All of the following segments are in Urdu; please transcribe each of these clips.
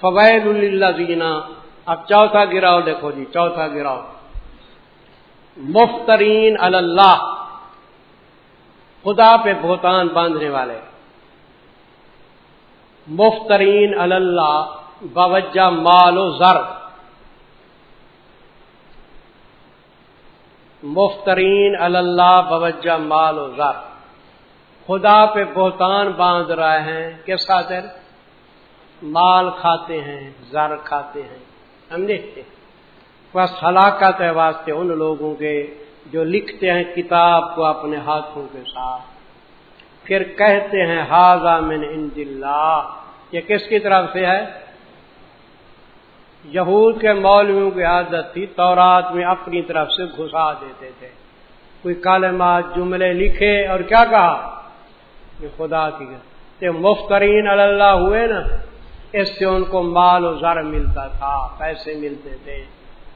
فوائد اللہ زینا اب چوتھا گراؤ دیکھو جی چوتھا گراؤ۔ مفترین اللہ۔ خدا پہ بہتان باندھنے والے۔ مفترین اللہ باوجہ مال و زر۔ مفترین اللہ باوجہ مال و زر۔ خدا پہ بہتان باندھ رہے ہیں، کس خاطر؟ مال کھاتے ہیں، زر کھاتے ہیں سمجھے بس ہلاکت ہے واسطے ان لوگوں کے جو لکھتے ہیں کتاب کو اپنے ہاتھوں کے ساتھ۔ پھر کہتے ہیں ہاضا من عند اللہ یہ کس کی طرف سے ہے؟ یہود کے مولویوں کی عادت تھی، تورات میں اپنی طرف سے گھسا دیتے تھے۔ کوئی کالمات جملے لکھے اور کیا کہا؟ یہ خدا کی مفترین اللہ ہوئے نا۔ اس سے ان کو مال و زر ملتا تھا، پیسے ملتے تھے۔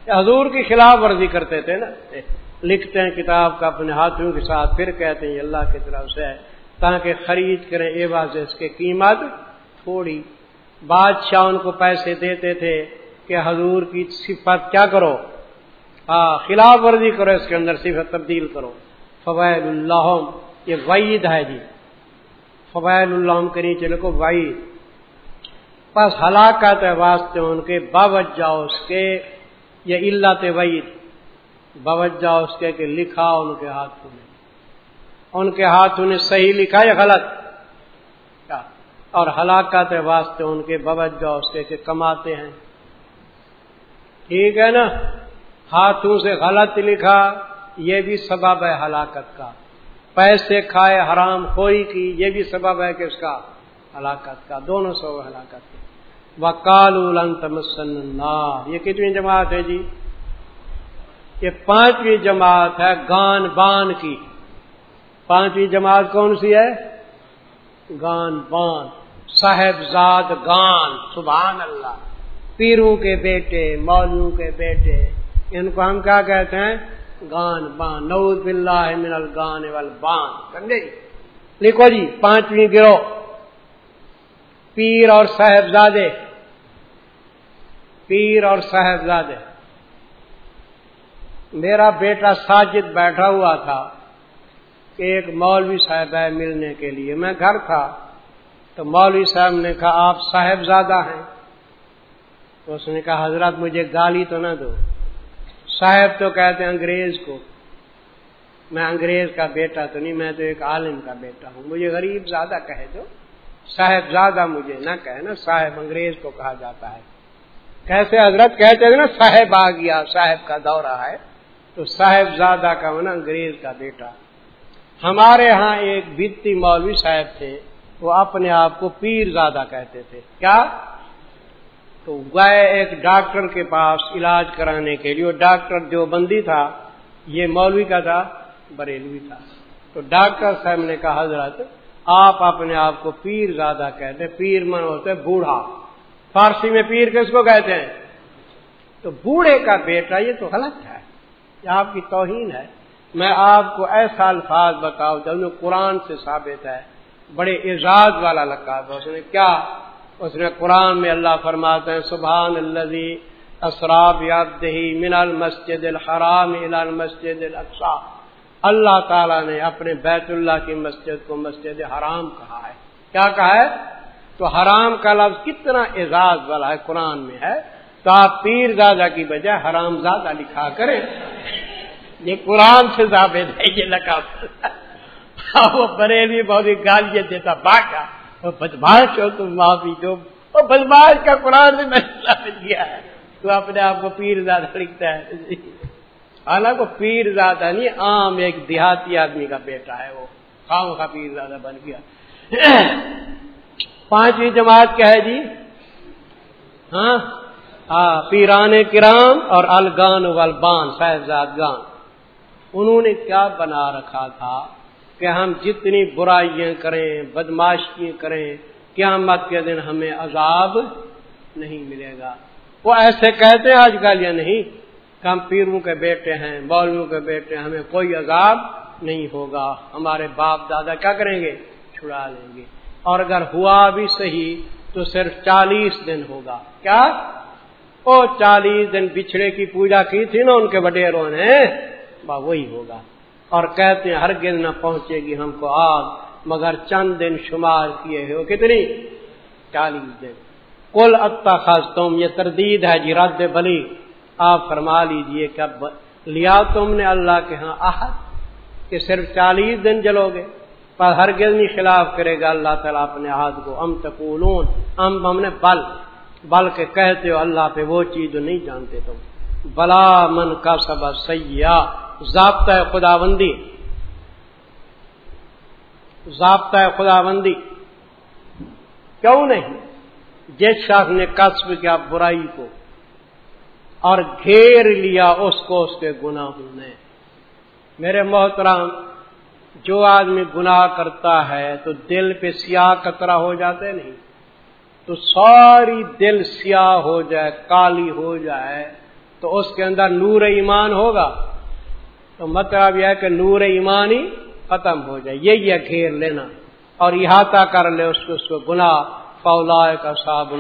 حضور کی خلاف ورزی کرتے تھے نا۔ لکھتے ہیں کتاب کا اپنے ہاتھوں کے ساتھ، پھر کہتے ہیں اللہ کی طرف سے تاکہ خرید کریں، اے واضح اس کی قیمت تھوڑی۔ بادشاہ ان کو پیسے دیتے تھے کہ حضور کی صفت کیا کرو؟ ہاں خلاف ورزی کرو، اس کے اندر صفت تبدیل کرو۔ فوائد اللہ یہ وعید ہے جی۔ فوائد اللہ کے نیچے لکھو وعید۔ بس ہلاکت ہے واسطے، ان کے باوجہ اس کے یہ اللہ وعید، باوجہ اس کے کہ لکھا ان کے ہاتھوں نے۔ ان کے ہاتھوں نے صحیح لکھا یا غلط؟ اور ہلاکت ہے واسطے ان کے باوجہ اس کے کہ کماتے ہیں۔ ٹھیک ہے نا؟ ہاتھوں سے غلط لکھا، یہ بھی سبب ہے ہلاکت کا۔ پیسے کھائے حرام، خوری کی، یہ بھی سبب ہے کہ اس کا ہلاکت کا۔ دونوں سو ہلاکت کا وکال یہ کتنی جماعت ہے جی؟ یہ پانچویں جماعت ہے گان بان کی. پانچویں جماعت کون سی ہے؟ گان بان. صاحبزاد گان. سبحان اللہ. پیروں کے بیٹے مولوں کے بیٹے. ان کو ہم کیا کہتے ہیں؟ گان بان. نوز باللہ من الگان والبان. سمجھے جی؟ لکھو جی پانچویں گروہ. پیر اور صاحبزادے۔ پیر اور صاحبزادے۔ میرا بیٹا ساجد بیٹھا ہوا تھا کہ ایک مولوی صاحب ہے ملنے کے لیے۔ میں گھر تھا، تو مولوی صاحب نے کہا، آپ صاحبزادہ ہیں۔ تو اس نے کہا، حضرت مجھے گالی تو نہ دو۔ صاحب تو کہتے ہیں انگریز کو۔ میں انگریز کا بیٹا تو نہیں، میں تو ایک عالم کا بیٹا ہوں۔ مجھے غریب زیادہ کہے دو۔ صاحب زیادہ مجھے نہ کہے نا، صاحب انگریز کو کہا جاتا ہے۔ کیسے حضرت کہتے ہیں نا، صاحب آ گیا، صاحب کا دورہ ہے۔ تو صاحب زیادہ کا ہونا انگریز کا بیٹا۔ ہمارے ہاں ایک بتی مولوی صاحب تھے، وہ اپنے آپ کو پیر زیادہ کہتے تھے۔ کیا؟ تو گئے ایک ڈاکٹر کے پاس علاج کرانے کے لیے، وہ ڈاکٹر جو بندی تھا، یہ مولوی کا تھا، بریلوی تھا۔ تو ڈاکٹر صاحب نے کہا، حضرت آپ اپنے آپ کو پیر زیادہ کہتے پیر من ہوتے بوڑھا۔ فارسی میں پیر کس کو کہتے ہیں؟ تو بوڑھے کا بیٹا یہ تو غلط ہے، یہ آپ کی توہین ہے۔ میں آپ کو ایسا الفاظ بتاؤ جب قرآن سے ثابت ہے، بڑے اعزاز والا لگا تھا اس نے کیا؟ اس نے قرآن میں اللہ فرماتے ہیں، سبحان اللہ اسراب یادہی من المسجد الحرام الى المسجد الاقصى اللہ تعالیٰ نے اپنے بیت اللہ کی مسجد کو مسجد حرام کہا ہے۔ کیا کہا ہے؟ تو حرام کا لفظ کتنا اعزاز والا ہے، قرآن میں ہے۔ تو آپ پیر زادہ کی بجائے حرام زادہ لکھا کریں۔ یہ قرآن سے ثابت ہے یہ لگا ہاں، وہ بریلی بہت گالیاں دیتا باقا۔ وہ بدماش ہو تم معافی دو۔ وہ بدماش کا قرآن نے میں ثابت کیا ہے۔ تو اپنے آپ کو پیر زیادہ لکھتا ہے۔ حالانکہ پیر زیادہ نہیں، عام ایک دیہاتی آدمی کا بیٹا ہے وہ۔ خام کا پیر زیادہ بن گیا۔ پانچویں جماعت کیا ہے جی؟ ہاں؟ ہاں پیران کرام اور الگان والبان صاحبزاد گان۔ انہوں نے کیا بنا رکھا تھا کہ ہم جتنی برائیاں کریں بدماشی کریں، قیامت کے دن ہمیں عذاب نہیں ملے گا۔ وہ ایسے کہتے ہیں، آج کل یا نہیں۔ ہم پیروں کے بیٹے ہیں بولوں کے بیٹے ہیں، ہمیں کوئی عذاب نہیں ہوگا۔ ہمارے باپ دادا کیا کریں گے؟ چھڑا لیں گے۔ اور اگر ہوا بھی صحیح تو صرف چالیس دن ہوگا۔ کیا؟ وہ چالیس دن بچھڑے کی پوجا کی تھی نا ان کے وڈیروں نے؟ وہی ہوگا۔ اور کہتے ہیں ہر گن نہ پہنچے گی ہم کو آگ، مگر چند دن شمار کیے ہو کتنی؟ چالیس دن۔ کل اتا خاص تم یہ تردید ہے جی رد بلی۔ آپ فرما لیجیے کہ لیا تم نے اللہ کے ہاں آہد کہ صرف چالیس دن جلو گے پر ہر نہیں خلاف کرے گا اللہ تعالیٰ اپنے ہاتھ کو۔ ام تقولون، ام ہم نے بل بل کے کہتے ہو اللہ پہ وہ چیز نہیں جانتے تم۔ بلا من کا سب سیاح ضابطہ خدا بندی ضابطہ خدا بندی کیوں نہیں؟ جس شخص نے قصب کیا برائی کو۔ اور گھیر لیا اس کو اس کے گناہوں نے۔ میرے محترام جو آدمی گناہ کرتا ہے تو دل پہ سیاہ کترا ہو جاتے نہیں؟ تو ساری دل سیاہ ہو جائے، کالی ہو جائے، تو اس کے اندر نور ایمان ہوگا؟ تو مطلب یہ ہے کہ نور ایمان ہی ختم ہو جائے۔ یہی ہے گھیر لینا۔ اور احاطہ کر لے اس کو اس کو گنا فولا کا صاحب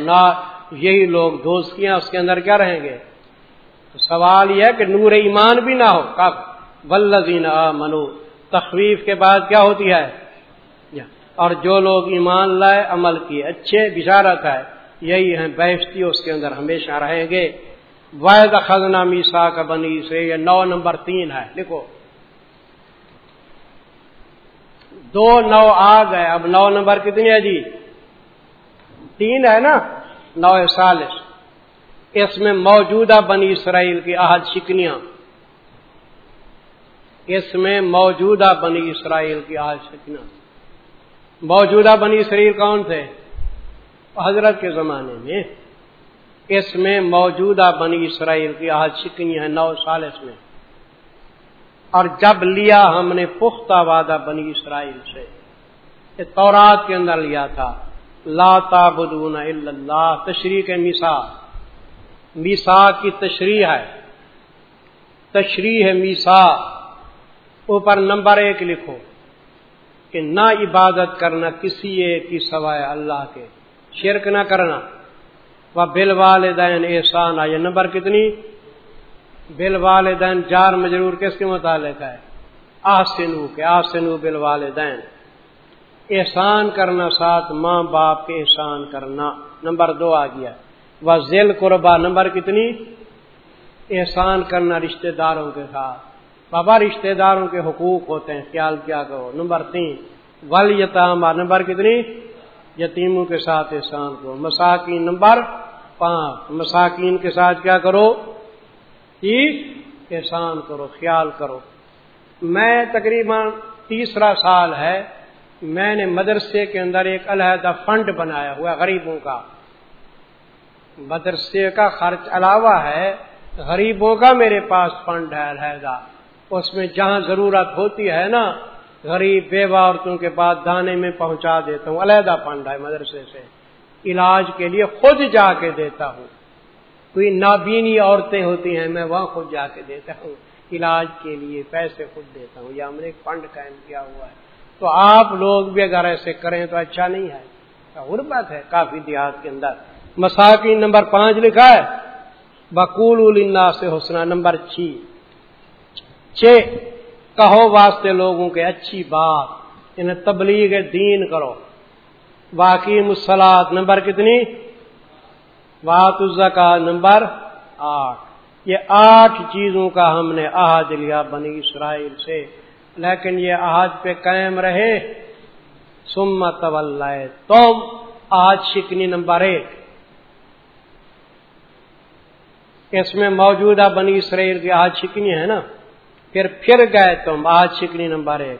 یہی لوگ دوستیاں اس کے اندر کیا رہیں گے؟ تو سوال یہ ہے کہ نور ایمان بھی نہ ہو، کب؟ ولزین منو تخویف کے بعد کیا ہوتی ہے؟ اور جو لوگ ایمان لائے، عمل کیے اچھے بشارت ہے، یہی ہیں بیشتی، اس کے اندر ہمیشہ رہیں گے۔ واحد خزنہ میسا کا بنی سے یہ نو نمبر تین ہے۔ لکھو دو نو آ گئے، اب نو نمبر کتنی ہے جی؟ تین ہے نا؟ نو سالس۔ اس میں موجودہ بنی اسرائیل کی عہد شکنیاں۔ اس میں موجودہ بنی اسرائیل کی عہد شکنیاں۔ موجودہ بنی اسرائیل کون تھے؟ حضرت کے زمانے میں۔ اس میں موجودہ بنی اسرائیل کی عہد شکنی ہے نو سالس میں۔ اور جب لیا ہم نے پختہ وعدہ بنی اسرائیل سے تورات کے اندر لیا تھا۔ لا تابدون الا اللہ تشریح کے میسا کی تشریح ہے۔ تشریح میسا اوپر نمبر ایک لکھو کہ نہ عبادت کرنا کسی ایک کی سوائے اللہ کے۔ شرک نہ کرنا۔ وہ بل والدین احسان۔ آئے نمبر کتنی؟ بل والدین جار مجرور کس کے متعلق ہے؟ آسنو کے آسنو بل والدین احسان کرنا ساتھ ماں باپ کے احسان کرنا۔ نمبر دو آ گیا۔ وہ ذیل قربا، نمبر کتنی؟ احسان کرنا رشتہ داروں کے ساتھ۔ بابا، رشتہ داروں کے حقوق ہوتے ہیں، خیال کیا کرو۔ نمبر تین، ول نمبر کتنی؟ یتیموں کے ساتھ احسان کرو۔ مساکین، نمبر پانچ، مساکین کے ساتھ کیا کرو؟ احسان کرو، خیال کرو۔ میں تقریباً تیسرا سال ہے، میں نے مدرسے کے اندر ایک علیحدہ فنڈ بنایا ہوا غریبوں کا۔ مدرسے کا خرچ علاوہ ہے، غریبوں کا میرے پاس فنڈ ہے علیحدہ اس میں جہاں ضرورت ہوتی ہے نا، غریب بیوہ عورتوں کے بعد دانے میں پہنچا دیتا ہوں، علیحدہ فنڈ ہے مدرسے سے۔ علاج کے لیے خود جا کے دیتا ہوں۔ کوئی نابینی عورتیں ہوتی ہیں، میں وہاں خود جا کے دیتا ہوں۔ علاج کے لیے پیسے خود دیتا ہوں، یا ہم نے ایک فنڈ قائم کیا ہوا ہے۔ تو آپ لوگ بھی اگر ایسے کریں تو اچھا نہیں ہے۔ غربت ہے کافی دیہات کے اندر۔ مساکین نمبر پانچ لکھا ہے۔ بکول النا سے حسنہ نمبر چھ۔ چھ، کہو واسطے لوگوں کے اچھی بات۔ انہیں تبلیغ دین کرو۔ باقی مسلات نمبر کتنی؟ وات الزکا نمبر آٹھ۔ یہ آٹھ چیزوں کا ہم نے عہد لیا بنی اسرائیل سے۔ لیکن یہ عہد پہ قائم رہے۔ سمت تم آج شکنی نمبر ایک۔ اس میں موجودہ بنی اسرائیل کی آج شکنی ہے نا، پھر پھر گئے تم، آج شکنی نمبر ایک۔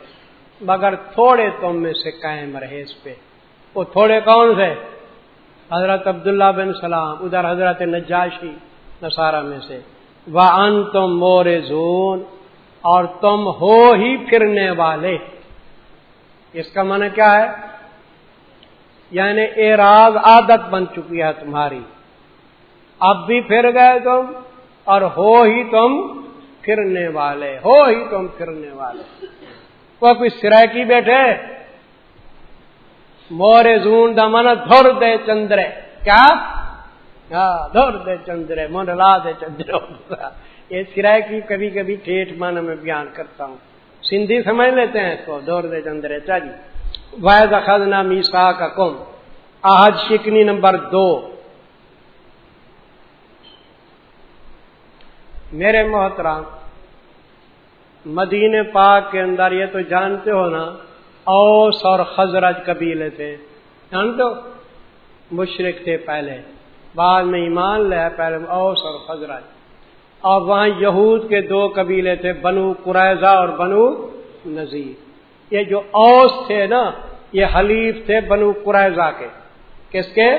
مگر تھوڑے تم میں سے قائم رہے اس پہ۔ وہ تھوڑے کون سے؟ حضرت عبداللہ بن سلام، ادھر حضرت نجاشی نصارہ میں سے۔ وہ ان تم مور زون اور تم ہو ہی پھرنے والے۔ اس کا من کیا ہے؟ یعنی اعراض عادت بن چکی ہے تمہاری۔ اب بھی پھر گئے تم اور ہو ہی تم پھرنے والے، ہو ہی تم پھرنے والے۔ وہ کوئی سرائکی بیٹھے؟ مورے زون دمن دھر دے چندرے۔ کیا؟ ہاں، دھر دے چندرے منڈلا دے چندرے۔ یہ سرائے کی کبھی کبھی ٹھیٹ مانا میں بیان کرتا ہوں۔ سندھی سمجھ لیتے ہیں اس کو دور دے چندرے۔ چالی واحد خزنا میسا کا کم آج شکنی نمبر دو۔ میرے محترام مدینے پاک کے اندر یہ تو جانتے ہو نا، اوس اور خزرج قبیلے تھے۔ جانتے ہو؟ مشرق تھے پہلے۔ بعد میں ایمان لے پہلے اوس اور خزرج۔ اور وہاں یہود کے دو قبیلے تھے، بنو قریضہ اور بنو نذیر۔ یہ جو اوس تھے نا، یہ حلیف تھے بنو قریضہ کے۔ کس کے؟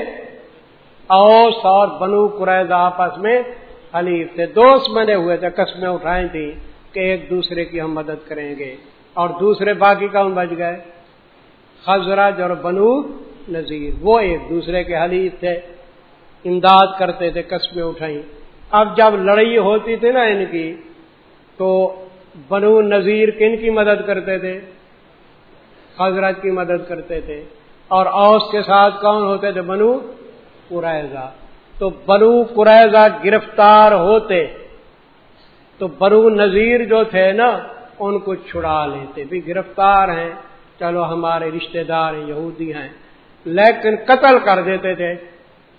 اوس اور بنو قریضہ آپس میں حلیف تھے دوست بنے ہوئے تھے قسمیں اٹھائیں تھیں کہ ایک دوسرے کی ہم مدد کریں گے۔ اور دوسرے باقی کون بچ گئے؟ خزرج اور بنو نذیر۔ وہ ایک دوسرے کے حلیف تھے، امداد کرتے تھے قسمیں اٹھائیں۔ اب جب لڑائی ہوتی تھی نا ان کی، تو بنو نذیر کن کی مدد کرتے تھے؟ حضرت کی مدد کرتے تھے۔ اور اوس کے ساتھ کون ہوتے تھے؟ بنو قریضہ تو بنو قریضہ گرفتار ہوتے، تو بنو نذیر جو تھے نا، ان کو چھڑا لیتے، بھی گرفتار ہیں، چلو ہمارے رشتہ دار ہیں، یہودی ہیں، لیکن قتل کر دیتے تھے۔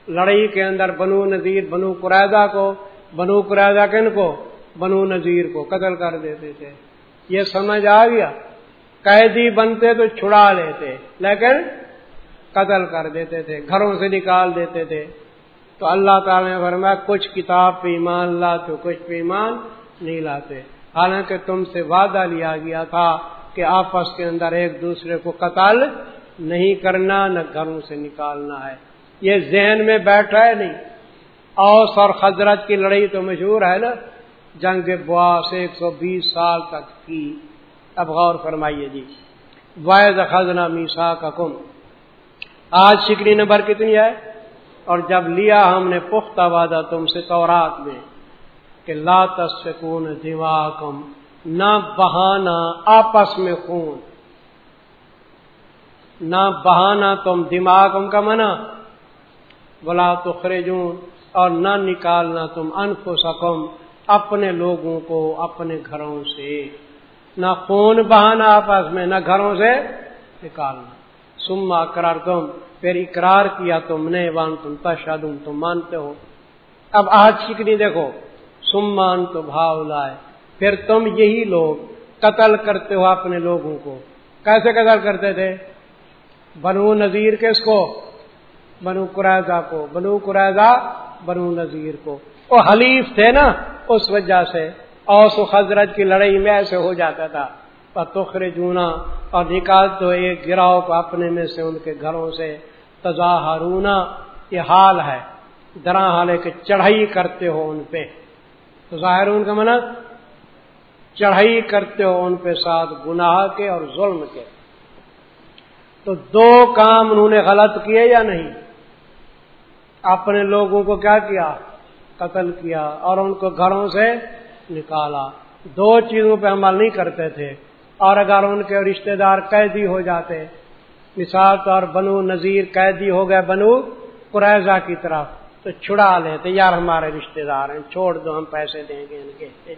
لڑائی کے اندر بنو نذیر، بنو قریضہ کو، بنو قریضہ کن کو؟ بنو نذیر کو قتل کر دیتے تھے۔ یہ سمجھ آ گیا؟ قیدی بنتے تو چھڑا لیتے، لیکن قتل کر دیتے تھے، گھروں سے نکال دیتے تھے۔ تو اللہ تعالی نے فرمایا، کچھ کتاب پہ ایمان لاتے کچھ پہ ایمان نہیں لاتے۔ حالانکہ تم سے وعدہ لیا گیا تھا کہ آپس کے اندر ایک دوسرے کو قتل نہیں کرنا، نہ گھروں سے نکالنا ہے۔ یہ ذہن میں بیٹھا ہے نہیں۔ اوس اور خزرت کی لڑائی تو مشہور ہے نا، جنگ بواس ایک سو بیس سال تک کی۔ اب غور فرمائیے جی۔ واحد خزنہ میسا کا کم آج شکری نمبر کتنی ہے؟ اور جب لیا ہم نے پختہ وعدہ تم سے تورات میں کہ لا تسکون دماغم نہ بہانا آپس میں خون۔ نہ بہانا تم دماغم کا منع۔ بلا تو خرجون اور نہ نکالنا تم انف سکم اپنے لوگوں کو اپنے گھروں سے۔ نہ خون بہانا آپس میں، نہ گھروں سے نکالنا۔ سما کرار تم پھر اقرار کیا تم نے، وان تم تشادم تم مانتے ہو۔ اب آج شکنی دیکھو سمان تو بھاؤ لائے پھر تم یہی لوگ قتل کرتے ہو اپنے لوگوں کو۔ کیسے قتل کرتے تھے؟ بنو نذیر کس کو؟ بنو قرضہ کو۔ بنو قرضہ بنو نذیر کو۔ وہ حلیف تھے نا، اس وجہ سے۔ اوس و حضرت کی لڑائی میں ایسے ہو جاتا تھا۔ تخر جونا اور نکال تو ایک گراؤ کو اپنے میں سے ان کے گھروں سے تزا ہارونا یہ حال ہے۔ درا حال کہ چڑھائی کرتے ہو ان پہ۔ تو ظاہر کا منع چڑھائی کرتے ہو ان پہ ساتھ گناہ کے اور ظلم کے۔ تو دو کام انہوں نے غلط کیے یا نہیں؟ اپنے لوگوں کو کیا کیا؟ قتل کیا اور ان کو گھروں سے نکالا۔ دو چیزوں پہ عمل نہیں کرتے تھے۔ اور اگر ان کے رشتہ دار قیدی ہو جاتے، مثال طور بنو نذیر قیدی ہو گئے بنو قریضہ کی طرف، تو چھڑا لیتے، یار ہمارے رشتہ دار ہیں، چھوڑ دو، ہم پیسے دیں گے، ان کے۔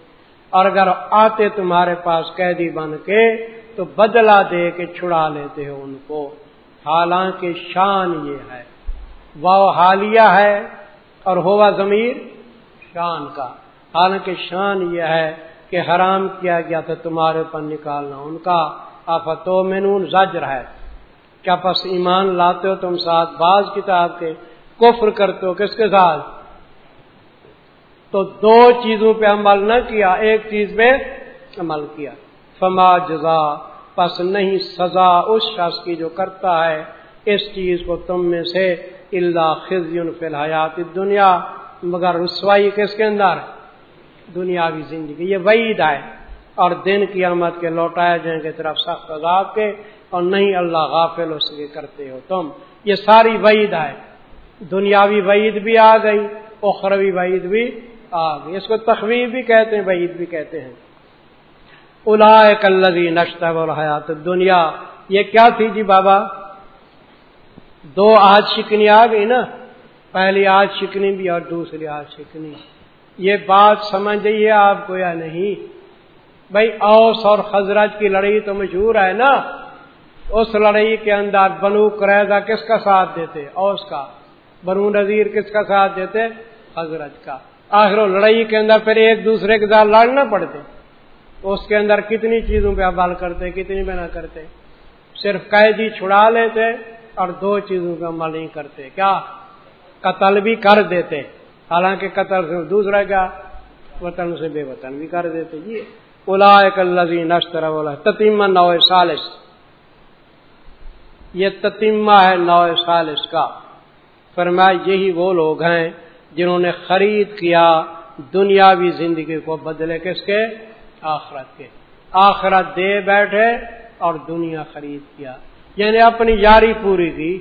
اور اگر آتے تمہارے پاس قیدی بن کے، تو بدلہ دے کے چھڑا لیتے ہو ان کو۔ حالانکہ شان یہ ہے۔ وہ حالیہ ہے اور ہوا ضمیر شان کا۔ حالانکہ شان یہ ہے کہ حرام کیا گیا تھا، تمہارے پر نکالنا۔ ان کا آفتو مینون زجر ہے۔ کیا پس ایمان لاتے ہو تم ساتھ؟ بعض کتاب کے کفر کرتے ہو کس کے ساتھ؟ تو دو چیزوں پہ عمل نہ کیا، ایک چیز پہ عمل کیا۔ فما جزا، پس نہیں سزا اس شخص کی جو کرتا ہے۔ اس چیز کو تم میں سے اللہ خزیون فی الحیات دنیا مگر رسوائی کس کے اندر؟ دنیاوی زندگی، یہ وعید ہے اور دن کی آمد کے لوٹائے جائیں گے طرف سخت عذاب کے اور نہیں اللہ غافل اس کے کرتے ہو تم۔ یہ ساری وعید ہے دنیاوی وعید بھی آ گئی، اخروی وعید بھی آ گئی۔ اس کو تخویب بھی کہتے ہیں، وعید بھی کہتے ہیں۔ الا کلزی نشتہ حیات دنیا یہ کیا تھی جی بابا؟ دو آج شکنی آ گئی نا۔ پہلی آج شکنی بھی اور دوسری آج شکنی۔ یہ بات سمجھ آپ کو یا نہیں؟ بھائی اوس اور خزرج کی لڑائی تو مشہور ہے نا۔ اس لڑائی کے اندر بنو قریضہ کس کا ساتھ دیتے؟ اوس کا۔ بنو نذیر کس کا ساتھ دیتے؟ حضرت کا۔ آخر لڑائی کے اندر پھر ایک دوسرے کے ساتھ لڑنا پڑتے۔ اس کے اندر کتنی چیزوں پہ عمل کرتے، کتنی پہ نہ کرتے۔ صرف قیدی چھڑا لیتے اور دو چیزوں پہ عمل نہیں کرتے۔ کیا؟ قتل بھی کر دیتے۔ حالانکہ قتل سے دوسرا کیا وطن سے بے وطن بھی کر دیتے۔ جی نشتر تتیمہ نو سالس یہ تتیمہ ہے نو سالس کا۔ فرمایا یہی وہ لوگ ہیں جنہوں نے خرید کیا دنیاوی زندگی کو بدلے کس کے؟ آخرت کے۔ آخرت دے بیٹھے اور دنیا خرید کیا۔ یعنی اپنی یاری پوری کی۔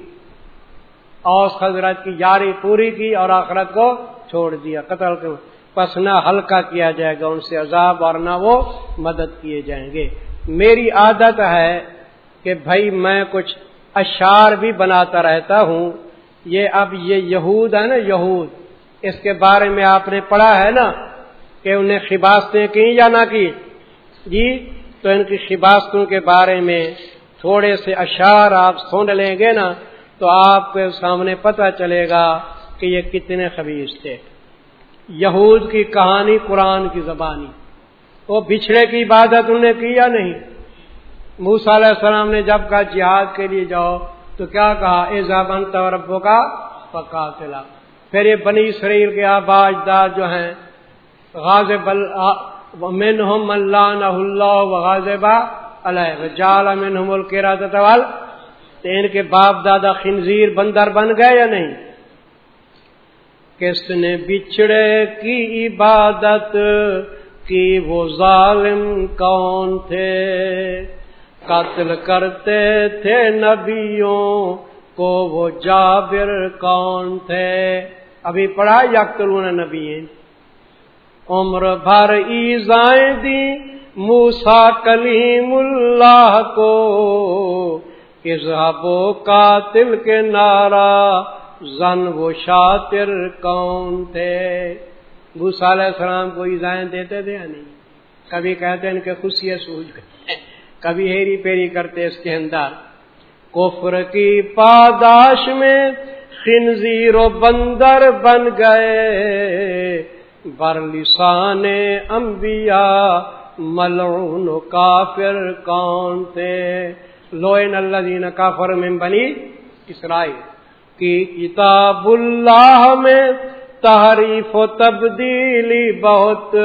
اوس حضرت کی یاری پوری کی اور آخرت کو چھوڑ دیا، قتل کو۔ پس نہ ہلکا کیا جائے گا، ان سے عذاب اور نہ وہ مدد کیے جائیں گے۔ میری عادت ہے کہ بھائی میں کچھ اشار بھی بناتا رہتا ہوں۔ یہ اب یہ یہود ہے نا، یہود۔ اس کے بارے میں آپ نے پڑھا ہے نا کہ انہیں خباستیں کی یا نہ کی؟ جی تو ان کی خباستوں کے بارے میں تھوڑے سے اشار آپ سن لیں گے نا۔ تو آپ کے سامنے پتہ چلے گا کہ یہ کتنے خبیص تھے۔ یہود کی کہانی قرآن کی زبانی۔ وہ بچھڑے کی عبادت انہوں نے کی یا نہیں؟ موسا علیہ السلام نے جب کہا جہاد کے لیے جاؤ، تو کیا کہا؟ ایزا بن ربو کا پکا چلا پھر یہ بنی شریر کے آباج دار جو ہیں غازب منہم اللہ نہ اللہ غازبا علیہ جال منہم الکرا تول ان کے باپ دادا خنزیر بندر بن گئے یا نہیں؟ کس نے بچھڑے کی عبادت کی؟ وہ ظالم کون تھے؟ قتل کرتے تھے نبیوں کو، وہ جابر کون تھے؟ ابھی پڑھا یقل نبی عمر بھر ایزائیں دی موسا کلیم اللہ کو۔ اظہبو قاتل کے نعرہ زن وہ شاطر کون تھے؟ موسا علیہ السلام کو ایزائیں دیتے تھے یا نہیں؟ کبھی کہتے ہیں ان کے خوشی سوج گئے۔ کبھی ہیری پیری کرتے اس کے اندر۔ کفر کی پاداش میں خنزیر و بندر بن گئے۔ بر لسان انبیاء ملعون و کافر کون تھے؟ لوئن اللہ دین کافر میں بنی اسرائیل کی کتاب اللہ میں تحریف و تبدیلی بہت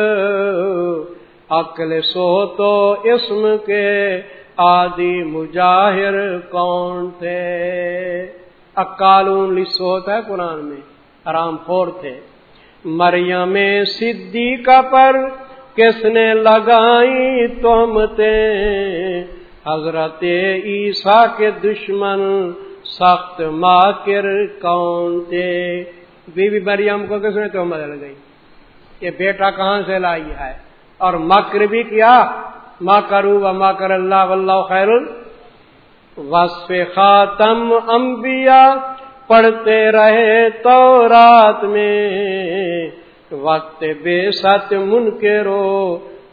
عقل سو تو اسم کے آدی مجاہر کون تھے؟ اکالون لسوت ہے قرآن میں، حرام خور تھے۔ مریم صدیقہ پر کس نے لگائی تہمتے حضرت عیسیٰ کے دشمن سخت ماکر کون تھے؟ بی بی مریم کو کس نے تہمت لگائی یہ بیٹا کہاں سے لائی ہے؟ اور مکر بھی کیا؟ ماں کرو و ماں کر اللہ واللہ خیر وصف خاتم انبیاء پڑھتے رہے تو رات میں، وقت بے ست من کے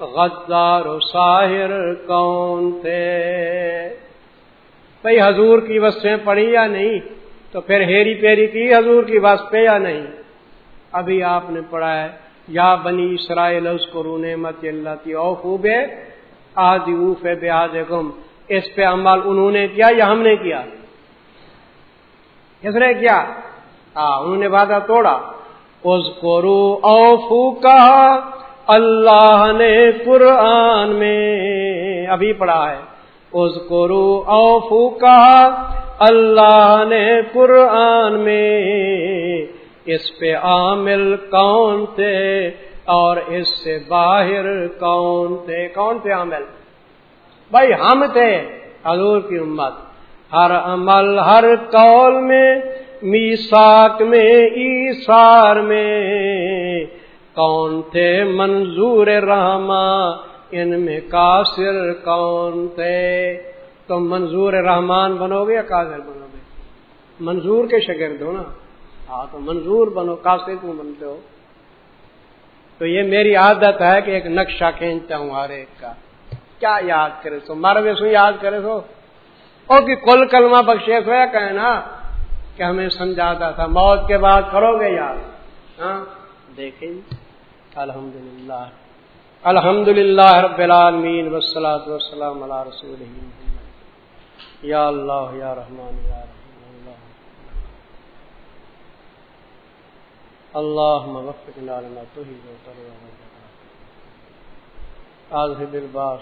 غدار و ساحر کون تھے؟ بھائی حضور کی وسفیں پڑھی یا نہیں؟ تو پھر ہیری پیری کی حضور کی وس پہ یا نہیں؟ ابھی آپ نے پڑھا ہے، یا بنی اسرائیل اسکرو نعمت اللہ تی او خوب آدی اوف بے گم اس پہ عمل انہوں نے کیا یا ہم نے کیا؟ کس نے کیا؟ ہاں انہوں نے وعدہ توڑا۔ اس کرو اوفو کہا۔ اللہ نے قرآن میں ابھی پڑھا ہے۔ اس کرو اوفو کہا اللہ نے قرآن میں اس پہ عامل کون تھے اور اس سے باہر کون تھے؟ کون تھے عامل؟ بھائی ہم تھے حضور کی امت۔ ہر عمل ہر قول میں میساک میں ایسار میں۔ کون تھے منظور رحما ان میں کافر کون تھے؟ تم منظور رحمان بنو گے یا کافر بنو گے منظور کے شگرد ہو نا؟ ہاں تو منظور بنو کاسے کیوں بنتے ہو؟ تو یہ میری عادت ہے کہ ایک نقشہ کھینچتا ہوں ہر ایک کا۔ کیا یاد کرے تو مر سو یاد کرے تو او کہ کل کلمہ بخشے سویا کہنا؟ کہ ہمیں سمجھاتا تھا، موت کے بعد کرو گے یاد۔ ہاں دیکھیں۔ الحمد للہ الحمد للہ رب العالمین وسلاۃ وسلام اللہ رسول یا اللہ، یا رحمان یا رحمان اللہ وفقنا لما تحید و تروا آذهب الباس